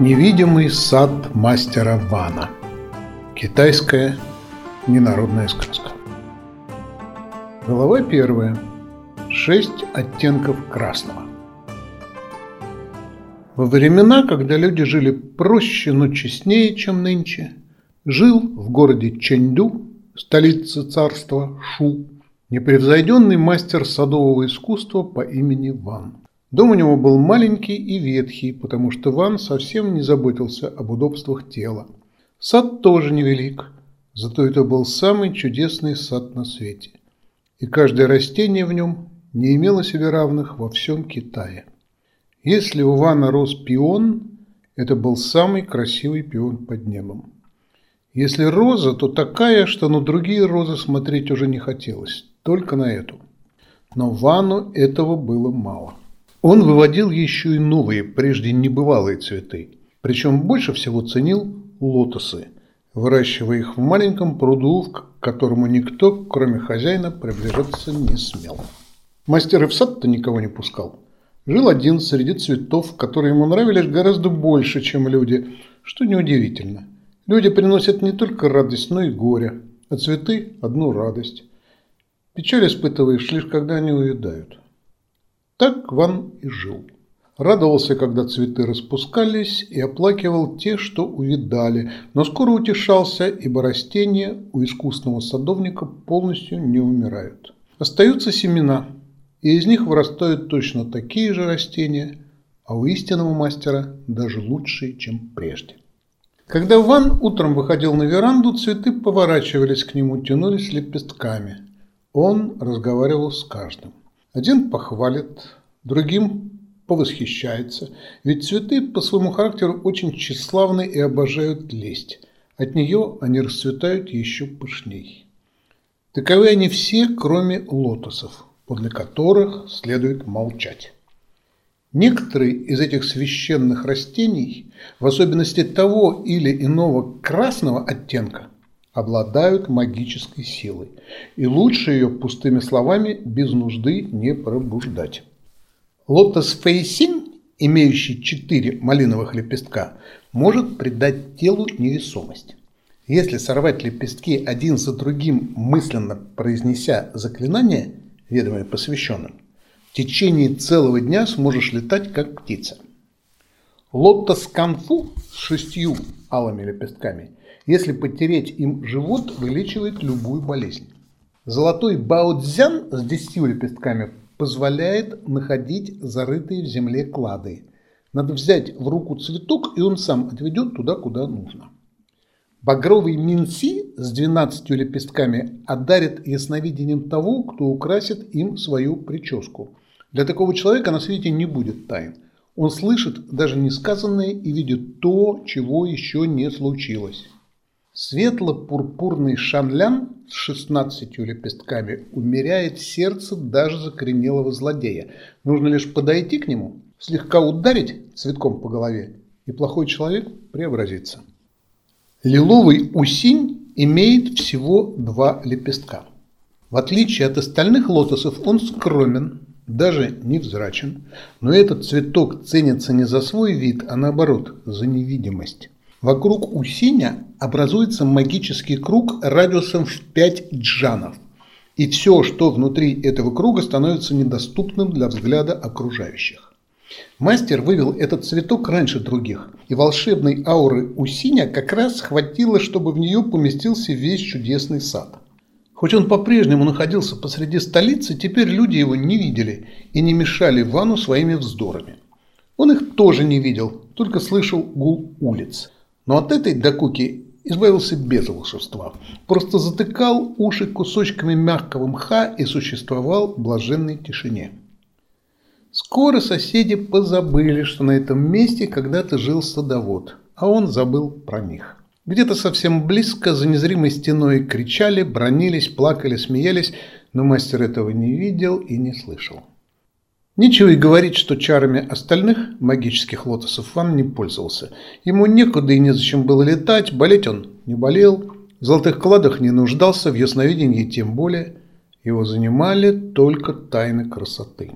Невидимый сад мастера Вана. Китайская ненародная сказка. Глава первая. Шесть оттенков красного. Во времена, когда люди жили проще, но честнее, чем нынче, жил в городе Чэньду, столице царства Шу, непревзойденный мастер садового искусства по имени Ван. Дом у него был маленький и ветхий, потому что Ван совсем не заботился об удобствах тела. Сад тоже невелик, зато это был самый чудесный сад на свете. И каждое растение в нем не имело себе равных во всем Китае. Если у Вана рос пион, это был самый красивый пион под небом. Если роза, то такая, что на другие розы смотреть уже не хотелось, только на эту. Но Вану этого было мало. Он выводил еще и новые, прежде небывалые цветы. Причем больше всего ценил лотосы, выращивая их в маленьком пруду, к которому никто, кроме хозяина, приближаться не смел. Мастер и в сад-то никого не пускал. Жил один среди цветов, которые ему нравились гораздо больше, чем люди, что неудивительно. Люди приносят не только радость, но и горе, а цветы – одну радость. Печаль испытываешь лишь когда они увядают. Так Ван и жил. Радовался, когда цветы распускались, и оплакивал те, что увидали, но скоро утешался, ибо растения у искусного садовника полностью не умирают. Остаются семена, и из них вырастают точно такие же растения, а у истинного мастера даже лучшие, чем прежде. Когда Ван утром выходил на веранду, цветы поворачивались к нему, тянулись лепестками. Он разговаривал с каждым. Один похвалит, другим повосхищается, ведь цветы по своему характеру очень тщеславны и обожают лесть. От нее они расцветают еще пышней. Таковы они все, кроме лотосов, подле которых следует молчать. Некоторые из этих священных растений, в особенности того или иного красного оттенка, обладают магической силой, и лучше ее пустыми словами без нужды не пробуждать. Лотос фейсин, имеющий четыре малиновых лепестка, может придать телу невесомость. Если сорвать лепестки один за другим, мысленно произнеся заклинание, ведомое посвященным, в течение целого дня сможешь летать, как птица. Лотос канфу с шестью алыми лепестками – если потереть им живот, вылечивает любую болезнь. Золотой баудзян с десятью лепестками позволяет находить зарытые в земле клады. Надо взять в руку цветок, и он сам отведет туда, куда нужно. Багровый минси с 12 лепестками одарит ясновидением того, кто украсит им свою прическу. Для такого человека на свете не будет тайн. Он слышит даже несказанное и видит то, чего еще не случилось. Светло-пурпурный шанлян с шестнадцатью лепестками умеряет сердце даже закоренелого злодея. Нужно лишь подойти к нему, слегка ударить цветком по голове, и плохой человек преобразится. Лиловый усинь имеет всего два лепестка. В отличие от остальных лотосов он скромен, даже невзрачен, но этот цветок ценится не за свой вид, а наоборот, за невидимость. Вокруг Усиня образуется магический круг радиусом в 5 джанов. И все, что внутри этого круга, становится недоступным для взгляда окружающих. Мастер вывел этот цветок раньше других, и волшебной ауры Усиня как раз хватило, чтобы в нее поместился весь чудесный сад. Хоть он по-прежнему находился посреди столицы, теперь люди его не видели и не мешали Вану своими вздорами. Он их тоже не видел, только слышал гул улиц. Но от этой докуки избавился без волшебства. Просто затыкал уши кусочками мягкого мха и существовал в блаженной тишине. Скоро соседи позабыли, что на этом месте когда-то жил садовод, а он забыл про них. Где-то совсем близко, за незримой стеной, кричали, бронились, плакали, смеялись, но мастер этого не видел и не слышал. Нечего и говорить, что чарами остальных магических лотосов Ван не пользовался. Ему некуда и незачем было летать, болеть он не болел, в золотых кладах не нуждался, в ясновидении тем более. Его занимали только тайны красоты.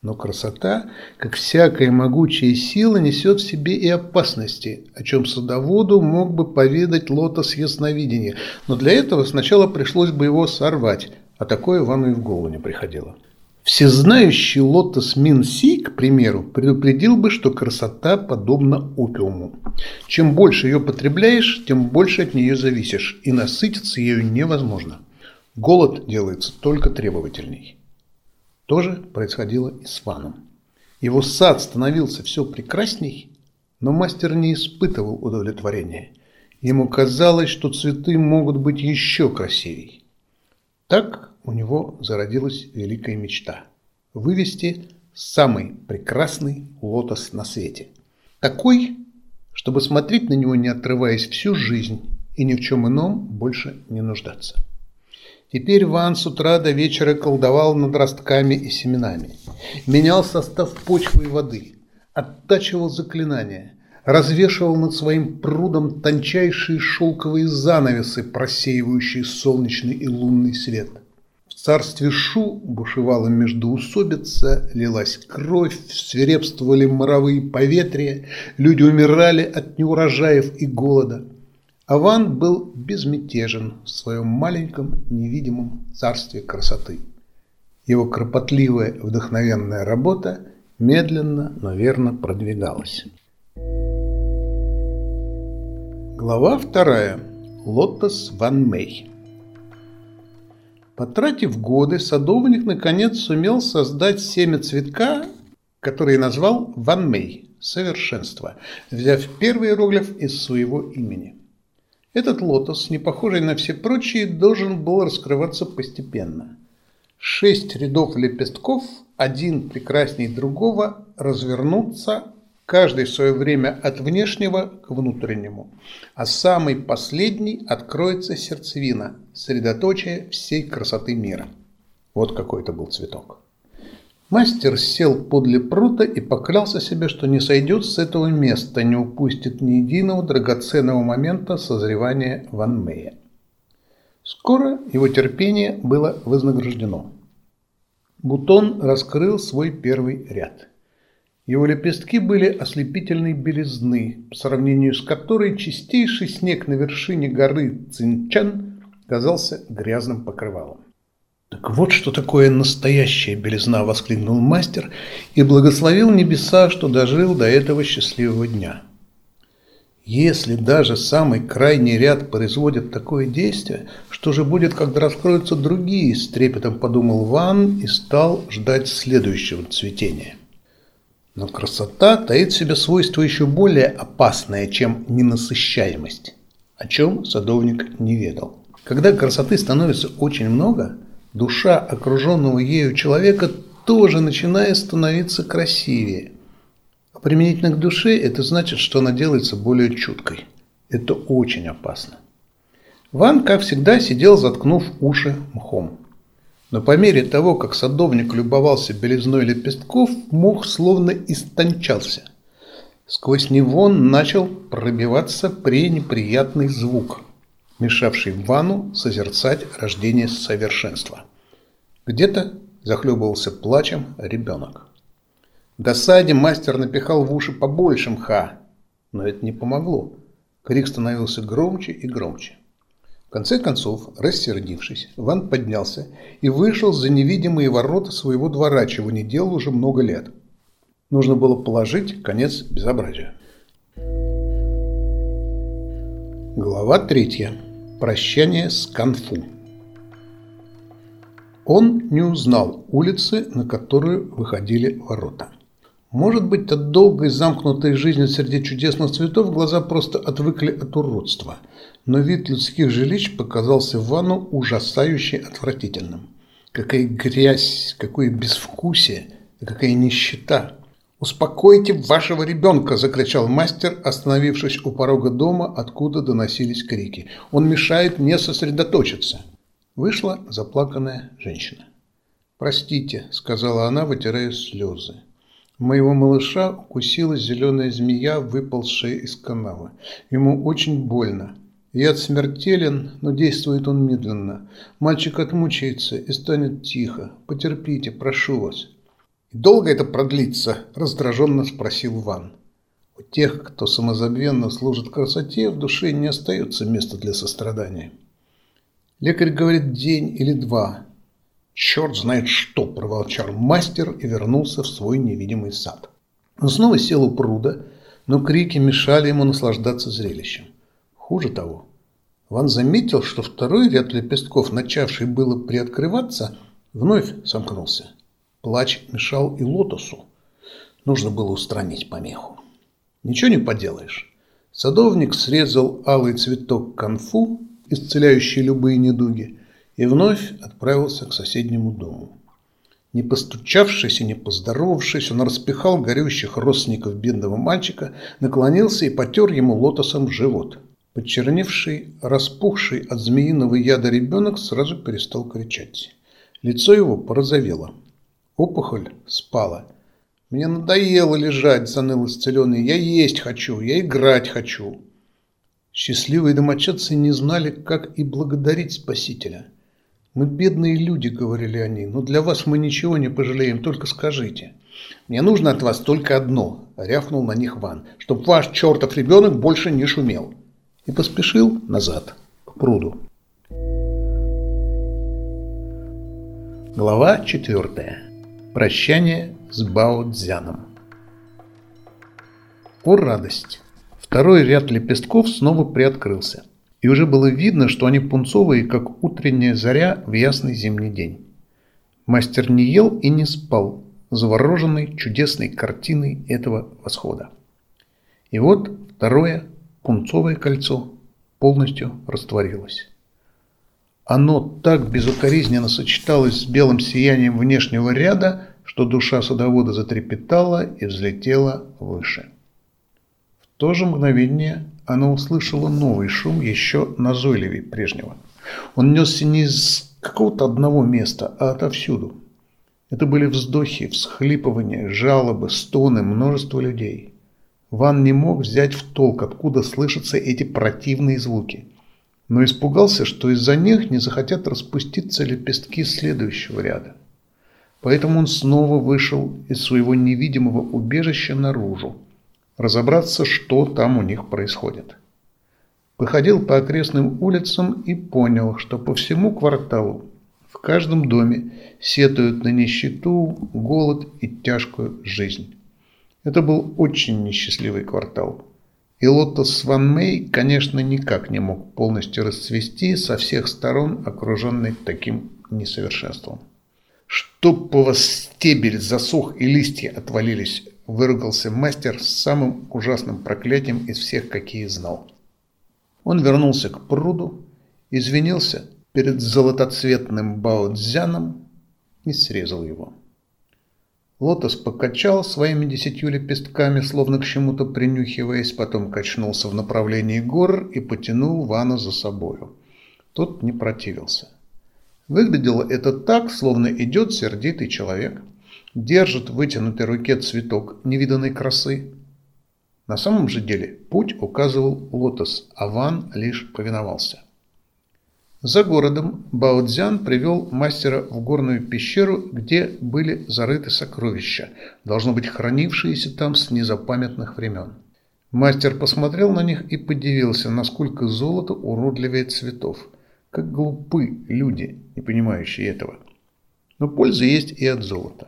Но красота, как всякая могучая сила, несет в себе и опасности, о чем садоводу мог бы поведать лотос ясновидения, но для этого сначала пришлось бы его сорвать, а такое Ивану и в голову не приходило. Всезнающий лотос Минси, к примеру, предупредил бы, что красота подобна опиуму. Чем больше ее потребляешь, тем больше от нее зависишь, и насытиться ею невозможно. Голод делается только требовательней. То же происходило и с Ваном. Его сад становился все прекрасней, но мастер не испытывал удовлетворения. Ему казалось, что цветы могут быть еще красивей. Так у него зародилась великая мечта – вывести самый прекрасный лотос на свете. Такой, чтобы смотреть на него не отрываясь всю жизнь и ни в чем ином больше не нуждаться. Теперь Ван с утра до вечера колдовал над ростками и семенами. Менял состав почвы и воды, оттачивал заклинания, развешивал над своим прудом тончайшие шелковые занавесы, просеивающие солнечный и лунный свет. Царстве Шу бушевала междоусобица, лилась кровь, свирепствовали моровые поветрия, люди умирали от неурожаев и голода – Аван был безмятежен в своем маленьком невидимом царстве красоты. Его кропотливая вдохновенная работа медленно, но верно продвигалась. Глава вторая. Лотос Ван Мэй. Потратив годы, садовник наконец сумел создать семя цветка, который назвал Ван Мэй – совершенство, взяв первый иероглиф из своего имени – этот лотос, не похожий на все прочие, должен был раскрываться постепенно. Шесть рядов лепестков, один прекрасней другого, развернутся, каждый в свое время от внешнего к внутреннему, а самый последний откроется сердцевина, средоточие всей красоты мира. Вот какой это был цветок. Мастер сел подле прута и поклялся себе, что не сойдет с этого места, не упустит ни единого драгоценного момента созревания Ван Мэя. Скоро его терпение было вознаграждено. Бутон раскрыл свой первый ряд. Его лепестки были ослепительной белизны, по сравнению с которой чистейший снег на вершине горы Цинчан казался грязным покрывалом. «Так вот что такое настоящая белизна!» – воскликнул мастер и благословил небеса, что дожил до этого счастливого дня. Если даже самый крайний ряд производит такое действие, что же будет, когда раскроются другие, с трепетом подумал Ван и стал ждать следующего цветения. Но красота таит в себе свойство еще более опасное, чем ненасыщаемость, о чем садовник не ведал. Когда красоты становится очень много – душа окруженного ею человека тоже начинает становиться красивее. А применительно к душе это значит, что она делается более чуткой. Это очень опасно. Ван, как всегда, сидел, заткнув уши мхом. Но по мере того, как садовник любовался белизной лепестков, мох словно истончался. Сквозь него начал пробиваться пренеприятный звук – мешавший Вану созерцать рождение совершенства. Где-то захлебывался плачем ребенок. В досаде мастер напихал в уши побольше мха, но это не помогло. Крик становился громче и громче. В конце концов, рассердившись, Ван поднялся и вышел за невидимые ворота своего двора, чего не делал уже много лет. Нужно было положить конец безобразию. Глава третья. Прощание с Канфу. Он не узнал улицы, на которую выходили ворота. Может быть, от долгой замкнутой жизни среди чудесных цветов глаза просто отвыкли от уродства, но вид людских жилищ показался Вану ужасающе отвратительным. Какая грязь, какое безвкусие, какая нищета. «Успокойте вашего ребенка!» – закричал мастер, остановившись у порога дома, откуда доносились крики. «Он мешает мне сосредоточиться!» Вышла заплаканная женщина. «Простите», – сказала она, вытирая слезы. «Моего малыша укусила зеленая змея, выползшая из канала. Ему очень больно. Яд смертелен, но действует он медленно. Мальчик отмучается и станет тихо. Потерпите, прошу вас». «И долго это продлится?» – раздраженно спросил Ван. У тех, кто самозабвенно служит красоте, в душе не остается места для сострадания. Лекарь говорит день или два. Черт знает что, проволчал мастер и вернулся в свой невидимый сад. Он снова сел у пруда, но крики мешали ему наслаждаться зрелищем. Хуже того, Ван заметил, что второй ряд лепестков, начавший было приоткрываться, вновь сомкнулся. Плач мешал и лотосу. Нужно было устранить помеху. Ничего не поделаешь. Садовник срезал алый цветок конфу, исцеляющий любые недуги, и вновь отправился к соседнему дому. Не постучавшись и не поздоровавшись, он распихал горющих родственников бедного мальчика, наклонился и потер ему лотосом живот. Почерневший, распухший от змеиного яда ребенок сразу перестал кричать. Лицо его порозовело. Опухоль спала. «Мне надоело лежать», – заныл исцеленный. «Я есть хочу, я играть хочу». Счастливые домочадцы не знали, как и благодарить Спасителя. «Мы бедные люди», – говорили они, – «но для вас мы ничего не пожалеем, только скажите». «Мне нужно от вас только одно», – рявкнул на них Ван, – «чтоб ваш чертов ребенок больше не шумел». И поспешил назад, к пруду. Глава четвертая. Прощание с Бао Цзяном. О радость! Второй ряд лепестков снова приоткрылся, и уже было видно, что они пунцовые, как утренняя заря в ясный зимний день. Мастер не ел и не спал, завороженный чудесной картиной этого восхода. И вот второе пунцовое кольцо полностью растворилось. Оно так безукоризненно сочеталось с белым сиянием внешнего ряда, что душа садовода затрепетала и взлетела выше. В то же мгновение она услышала новый шум, еще назойливее прежнего. Он несся не из какого-то одного места, а отовсюду. Это были вздохи, всхлипывания, жалобы, стоны множества людей. Ван не мог взять в толк, откуда слышатся эти противные звуки но испугался, что из-за них не захотят распуститься лепестки следующего ряда. Поэтому он снова вышел из своего невидимого убежища наружу, разобраться, что там у них происходит. Походил по окрестным улицам и понял, что по всему кварталу, в каждом доме сетуют на нищету, голод и тяжкую жизнь. Это был очень несчастливый квартал. И лотос Ван Мэй, конечно, никак не мог полностью расцвести со всех сторон, окруженный таким несовершенством. «Чтоб у вас стебель засох и листья отвалились!» – выругался мастер с самым ужасным проклятием из всех, какие знал. Он вернулся к пруду, извинился перед золотоцветным Бао и срезал его. Лотос покачал своими десятью лепестками, словно к чему-то принюхиваясь, потом качнулся в направлении гор и потянул Вана за собою. Тот не противился. Выглядело это так, словно идет сердитый человек, держит в вытянутой руке цветок невиданной красы. На самом же деле путь указывал Лотос, а Ван лишь повиновался. За городом Баодзян привел мастера в горную пещеру, где были зарыты сокровища, должно быть хранившиеся там с незапамятных времен. Мастер посмотрел на них и подивился, насколько золото уродливее цветов. Как глупы люди, не понимающие этого. Но польза есть и от золота.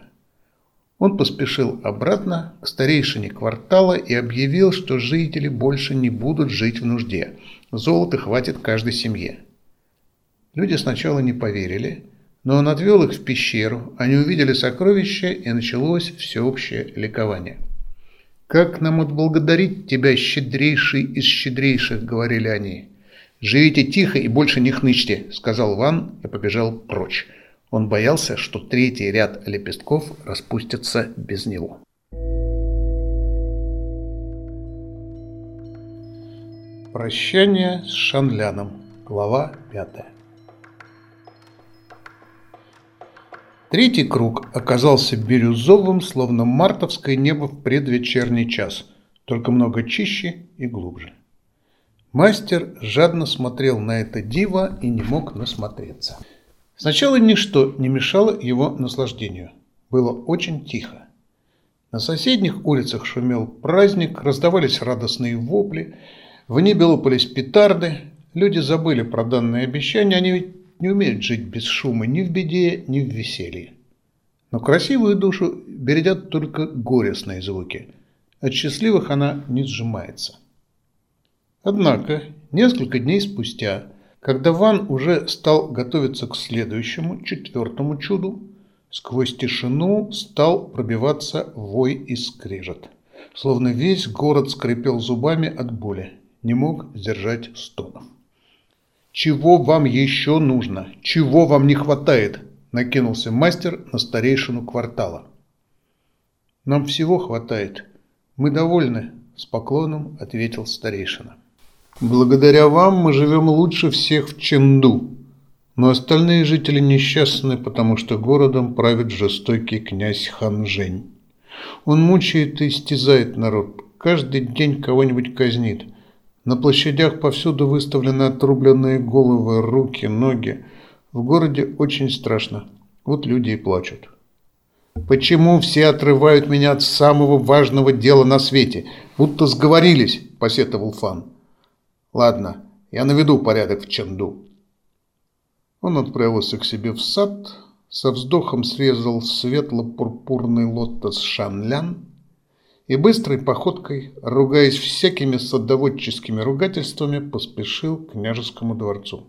Он поспешил обратно к старейшине квартала и объявил, что жители больше не будут жить в нужде. Золота хватит каждой семье. Люди сначала не поверили, но он отвел их в пещеру, они увидели сокровища, и началось всеобщее ликование. «Как нам отблагодарить тебя, щедрейший из щедрейших?» – говорили они. «Живите тихо и больше не хнычьте», – сказал Ван и побежал прочь. Он боялся, что третий ряд лепестков распустится без него. Прощание с Шанляном. Глава пятая. Третий круг оказался бирюзовым, словно мартовское небо в предвечерний час, только много чище и глубже. Мастер жадно смотрел на это диво и не мог насмотреться. Сначала ничто не мешало его наслаждению. было очень тихо. На соседних улицах шумел праздник, раздавались радостные вопли, в небе лопались петарды, люди забыли про данное обещание, они ведь не умеют жить без шума ни в беде, ни в веселье. Но красивую душу бередят только горестные звуки. От счастливых она не сжимается. Однако, несколько дней спустя, когда Ван уже стал готовиться к следующему, четвертому чуду, сквозь тишину стал пробиваться вой и скрежет. Словно весь город скрипел зубами от боли, не мог сдержать стонов. «Чего вам еще нужно? Чего вам не хватает?» – накинулся мастер на старейшину квартала. «Нам всего хватает. Мы довольны», – с поклоном ответил старейшина. Благодаря вам мы живем лучше всех в Ченду, но остальные жители несчастны, потому что городом правит жестокий князь Хан Жень. Он мучает и истязает народ, каждый день кого-нибудь казнит. На площадях повсюду выставлены отрубленные головы, руки, ноги. В городе очень страшно. Вот люди и плачут. «Почему все отрывают меня от самого важного дела на свете? Будто сговорились», – посетовал Фан. Ладно, я наведу порядок в Ченду. Он отправился к себе в сад, со вздохом срезал светло-пурпурный лотос Шанлян и быстрой походкой, ругаясь всякими садоводческими ругательствами, поспешил к княжескому дворцу.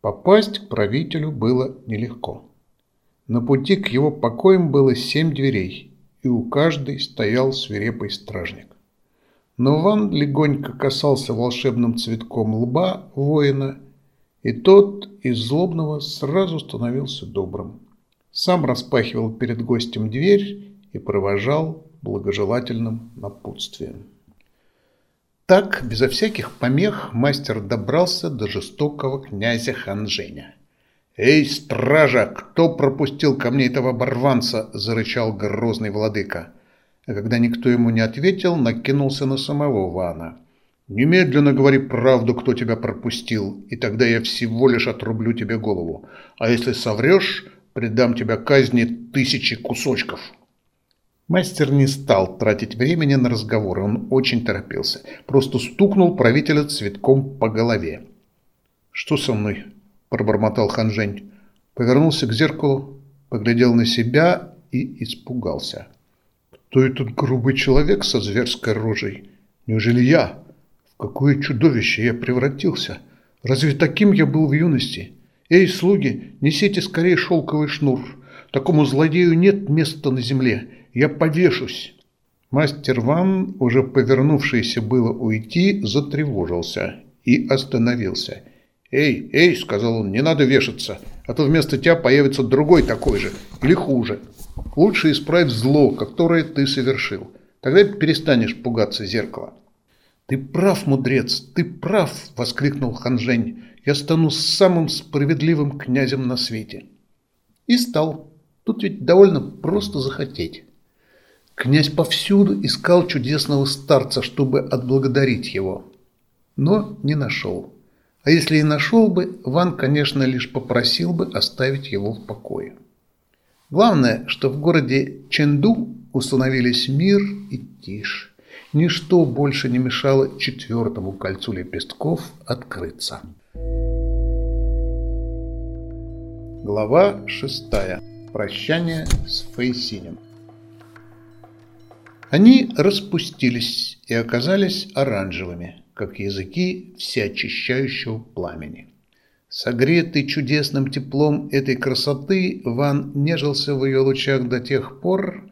Попасть к правителю было нелегко. На пути к его покоям было семь дверей, и у каждой стоял свирепый стражник. Но Ван легонько касался волшебным цветком лба воина, и тот из злобного сразу становился добрым. Сам распахивал перед гостем дверь и провожал благожелательным напутствием. Так, безо всяких помех, мастер добрался до жестокого князя Ханженя. «Эй, стража, кто пропустил ко мне этого оборванца?» – зарычал грозный владыка а когда никто ему не ответил, накинулся на самого Вана. «Немедленно говори правду, кто тебя пропустил, и тогда я всего лишь отрублю тебе голову. А если соврешь, предам тебя казни тысячи кусочков». Мастер не стал тратить времени на разговоры, он очень торопился. Просто стукнул правителя цветком по голове. «Что со мной?» – пробормотал Ханжень. Повернулся к зеркалу, поглядел на себя и испугался. Кто этот грубый человек со зверской рожей? Неужели я? В какое чудовище я превратился? Разве таким я был в юности? Эй, слуги, несите скорее шелковый шнур. Такому злодею нет места на земле. Я повешусь. Мастер Ван, уже повернувшийся было уйти, затревожился и остановился. «Эй, эй!» – сказал он, – «не надо вешаться, а то вместо тебя появится другой такой же, или хуже». Лучше исправь зло, которое ты совершил. Тогда перестанешь пугаться зеркала. «Ты прав, мудрец, ты прав!» – воскликнул Ханжень. «Я стану самым справедливым князем на свете». И стал. Тут ведь довольно просто захотеть. Князь повсюду искал чудесного старца, чтобы отблагодарить его. Но не нашел. А если и нашел бы, Ван, конечно, лишь попросил бы оставить его в покое. Главное, что в городе Ченду установились мир и тишь. Ничто больше не мешало четвертому кольцу лепестков открыться. Глава шестая. Прощание с Фейсинем. Они распустились и оказались оранжевыми, как языки всеочищающего пламени. Согретый чудесным теплом этой красоты, Ван нежился в ее лучах до тех пор,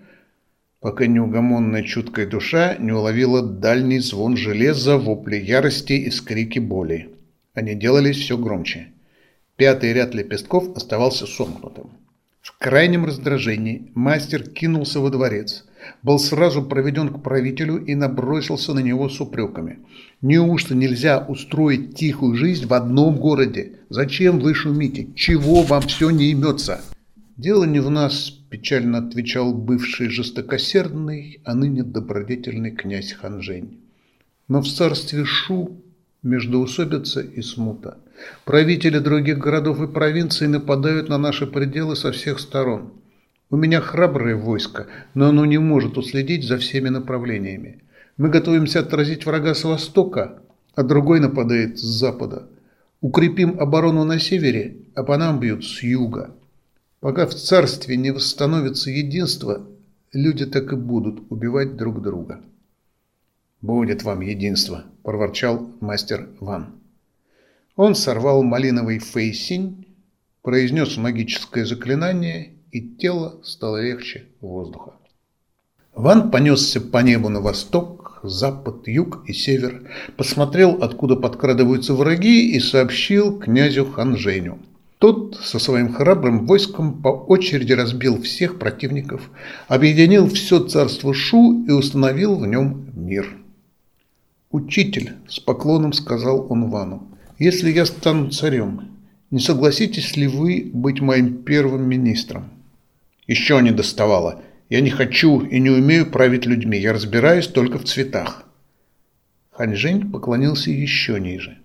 пока неугомонная чуткая душа не уловила дальний звон железа, вопли ярости и скрики боли. Они делались все громче. Пятый ряд лепестков оставался сомкнутым. В крайнем раздражении мастер кинулся во дворец, был сразу проведен к правителю и набросился на него с упреками. «Неужто нельзя устроить тихую жизнь в одном городе? Зачем вы шумите? Чего вам все не имется?» «Дело не в нас», – печально отвечал бывший жестокосердный, а ныне добродетельный князь Ханжень. «Но в царстве Шу междоусобица и смута. Правители других городов и провинций нападают на наши пределы со всех сторон. У меня храброе войско, но оно не может уследить за всеми направлениями. Мы готовимся отразить врага с востока, а другой нападает с запада. Укрепим оборону на севере, а по нам бьют с юга. Пока в царстве не восстановится единство, люди так и будут убивать друг друга. «Будет вам единство», – проворчал мастер Ван. Он сорвал малиновый фейсинь, произнес магическое заклинание, и тело стало легче воздуха. Ван понесся по небу на восток, запад, юг и север, посмотрел, откуда подкрадываются враги, и сообщил князю Ханженю. Тот со своим храбрым войском по очереди разбил всех противников, объединил все царство Шу и установил в нем мир. «Учитель», – с поклоном сказал он Вану, – «если я стану царем, не согласитесь ли вы быть моим первым министром?» «Еще не доставало. Я не хочу и не умею править людьми. Я разбираюсь только в цветах». Ханьжень поклонился еще ниже.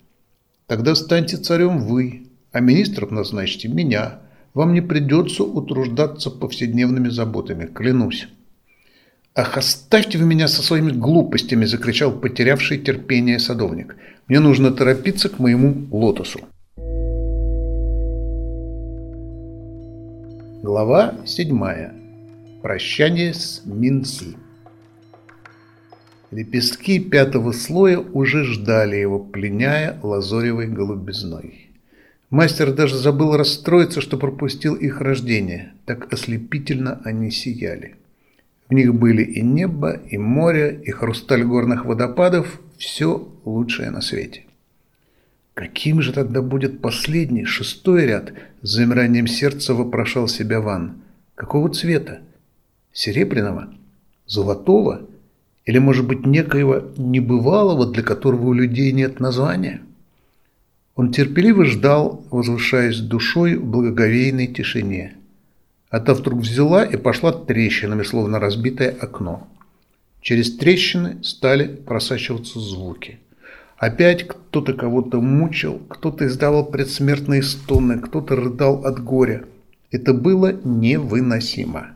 «Тогда станьте царем вы, а министром назначьте меня. Вам не придется утруждаться повседневными заботами, клянусь». «Ах, оставьте вы меня со своими глупостями!» – закричал потерявший терпение садовник. «Мне нужно торопиться к моему лотосу». Глава 7. Прощание с Минси. Лепестки пятого слоя уже ждали его, пленяя лазоревой голубизной. Мастер даже забыл расстроиться, что пропустил их рождение, так ослепительно они сияли. В них были и небо, и море, и хрусталь горных водопадов, все лучшее на свете. Каким же тогда будет последний, шестой ряд? С замиранием сердца вопрошал себя Ван. Какого цвета? Серебряного? Золотого? Или, может быть, некоего небывалого, для которого у людей нет названия? Он терпеливо ждал, возвышаясь душой в благоговейной тишине а та вдруг взяла и пошла трещинами, словно разбитое окно. Через трещины стали просачиваться звуки. Опять кто-то кого-то мучил, кто-то издавал предсмертные стоны, кто-то рыдал от горя. Это было невыносимо.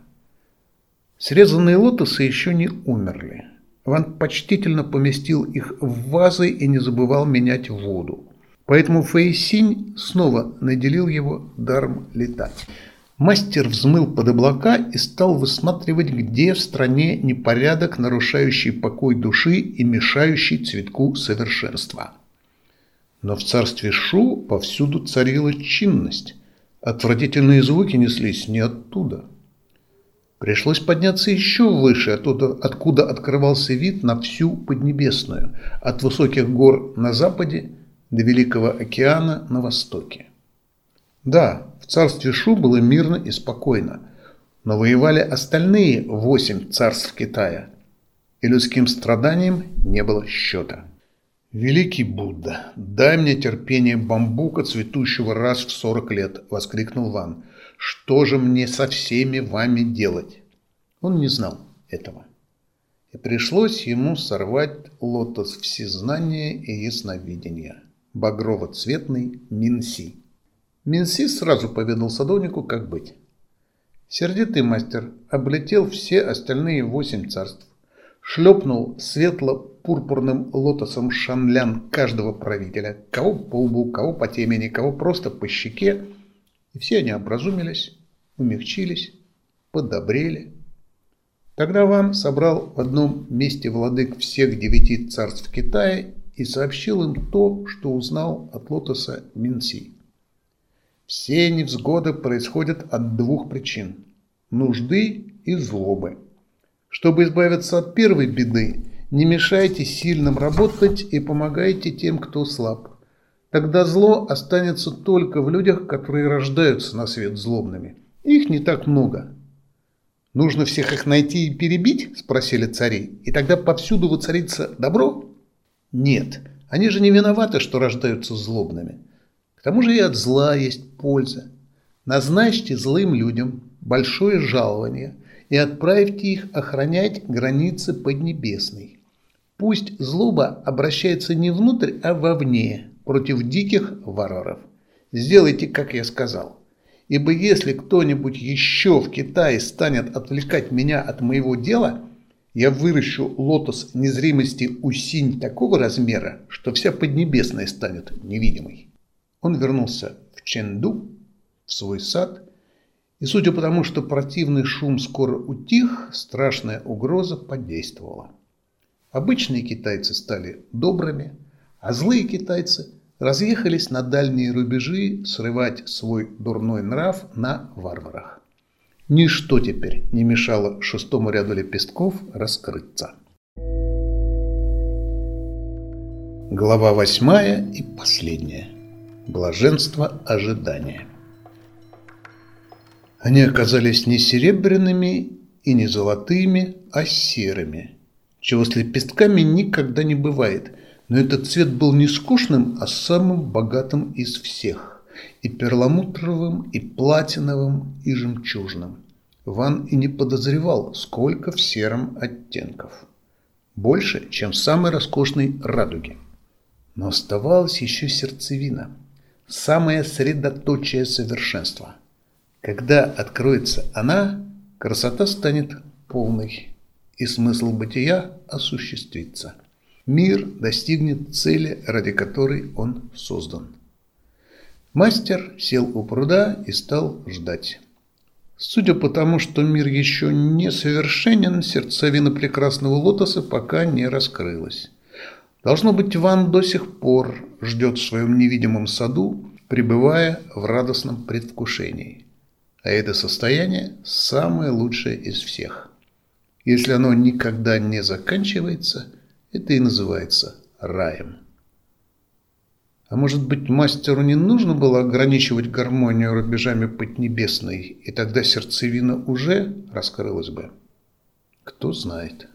Срезанные лотосы еще не умерли. Ван почтительно поместил их в вазы и не забывал менять воду. Поэтому Фэйсинь снова наделил его даром летать. Мастер взмыл под облака и стал высматривать, где в стране непорядок, нарушающий покой души и мешающий цветку совершенства. Но в царстве Шу повсюду царила чинность. Отвратительные звуки неслись не оттуда. Пришлось подняться еще выше, оттуда, откуда открывался вид на всю Поднебесную, от высоких гор на западе до Великого океана на востоке. Да, в царстве Шу было мирно и спокойно, но воевали остальные восемь царств Китая, и людским страданиям не было счета. «Великий Будда, дай мне терпение бамбука, цветущего раз в сорок лет!» – воскликнул Ван. «Что же мне со всеми вами делать?» Он не знал этого. И пришлось ему сорвать лотос всезнания и ясновидения, багрово-цветный Минси. Минси сразу поведал садовнику, как быть. Сердитый мастер облетел все остальные восемь царств, шлепнул светло-пурпурным лотосом шанлян каждого правителя, кого по лбу, кого по темени, кого просто по щеке, и все они образумились, умягчились, подобрели. Тогда Ван собрал в одном месте владык всех девяти царств Китая и сообщил им то, что узнал от лотоса Минси. Все невзгоды происходят от двух причин – нужды и злобы. Чтобы избавиться от первой беды, не мешайте сильным работать и помогайте тем, кто слаб. Тогда зло останется только в людях, которые рождаются на свет злобными. Их не так много. «Нужно всех их найти и перебить?» – спросили цари. «И тогда повсюду воцарится добро?» «Нет, они же не виноваты, что рождаются злобными. Тому же и от зла есть польза. Назначьте злым людям большое жалование и отправьте их охранять границы Поднебесной. Пусть злоба обращается не внутрь, а вовне, против диких варваров. Сделайте, как я сказал. Ибо если кто-нибудь еще в Китае станет отвлекать меня от моего дела, я выращу лотос незримости у синь такого размера, что вся Поднебесная станет невидимой. Он вернулся в Ченду, в свой сад, и судя по тому, что противный шум скоро утих, страшная угроза подействовала. Обычные китайцы стали добрыми, а злые китайцы разъехались на дальние рубежи срывать свой дурной нрав на варварах. Ничто теперь не мешало шестому ряду лепестков раскрыться. Глава восьмая и последняя. Блаженство ожидания. Они оказались не серебряными и не золотыми, а серыми – чего с лепестками никогда не бывает. Но этот цвет был не скучным, а самым богатым из всех. И перламутровым, и платиновым, и жемчужным. Ван и не подозревал, сколько в сером оттенков. Больше, чем в самой роскошной радуге. Но оставалась еще сердцевина. Самое средоточие совершенства. Когда откроется она, красота станет полной и смысл бытия осуществится. Мир достигнет цели, ради которой он создан. Мастер сел у пруда и стал ждать. Судя по тому, что мир еще не совершенен, сердцевина прекрасного лотоса пока не раскрылась. Должно быть, Ван до сих пор ждет в своем невидимом саду, пребывая в радостном предвкушении. А это состояние самое лучшее из всех. Если оно никогда не заканчивается, это и называется раем. А может быть, мастеру не нужно было ограничивать гармонию рубежами Поднебесной, и тогда сердцевина уже раскрылась бы? Кто знает.